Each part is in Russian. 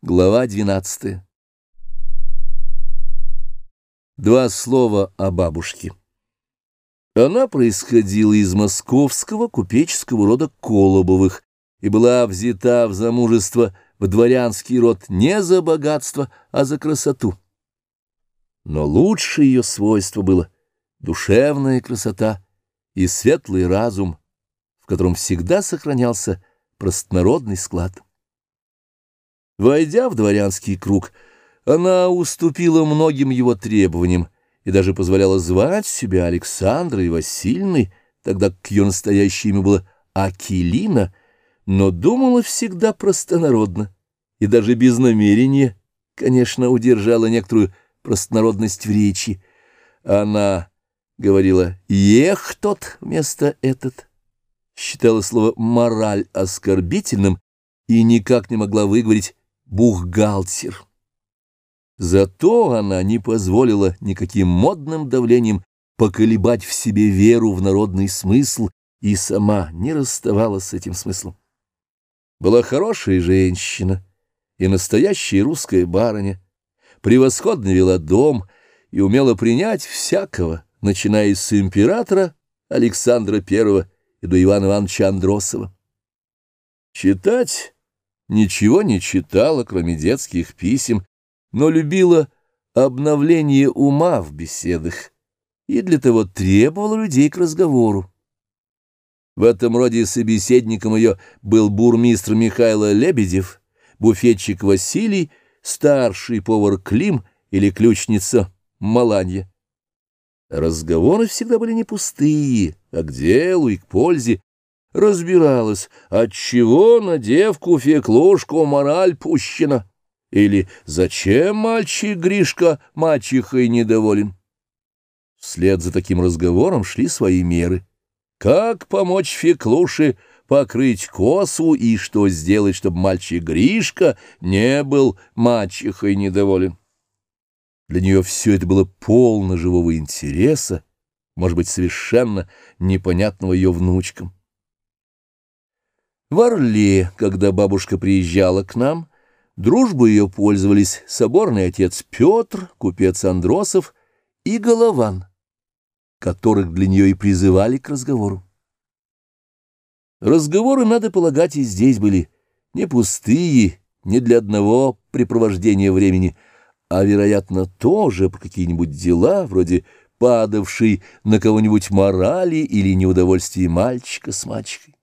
Глава 12. Два слова о бабушке. Она происходила из московского купеческого рода Колобовых и была взята в замужество в дворянский род не за богатство, а за красоту. Но лучшее ее свойство было душевная красота и светлый разум, в котором всегда сохранялся простонародный склад. Войдя в дворянский круг, она уступила многим его требованиям и даже позволяла звать себя Александрой Васильевной, тогда как ее настоящее имя было Акилина, но думала всегда простонародно и даже без намерения, конечно, удержала некоторую простонародность в речи. Она говорила «ех тот» вместо «этот», считала слово «мораль» оскорбительным и никак не могла выговорить бухгалтер. Зато она не позволила никаким модным давлением поколебать в себе веру в народный смысл и сама не расставалась с этим смыслом. Была хорошая женщина и настоящая русская барыня, превосходно вела дом и умела принять всякого, начиная с императора Александра I и до Ивана Ивановича Андросова. Читать ничего не читала, кроме детских писем, но любила обновление ума в беседах и для того требовала людей к разговору. В этом роде собеседником ее был бурмистр Михайло Лебедев, буфетчик Василий, старший повар Клим или ключница Маланья. Разговоры всегда были не пустые, а к делу и к пользе, разбиралась, отчего на девку Феклушку мораль пущена, или зачем мальчик Гришка мачехой недоволен. Вслед за таким разговором шли свои меры. Как помочь Феклуше покрыть косу и что сделать, чтобы мальчик Гришка не был мачехой недоволен. Для нее все это было полно живого интереса, может быть, совершенно непонятного ее внучкам. В Орле, когда бабушка приезжала к нам, дружбу ее пользовались соборный отец Петр, купец Андросов и Голован, которых для нее и призывали к разговору. Разговоры, надо полагать, и здесь были не пустые, не для одного препровождения времени, а, вероятно, тоже по какие-нибудь дела, вроде падавшей на кого-нибудь морали или неудовольствия мальчика с мальчикой.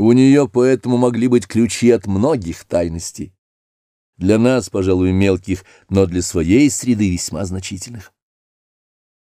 У нее поэтому могли быть ключи от многих тайностей. Для нас, пожалуй, мелких, но для своей среды весьма значительных.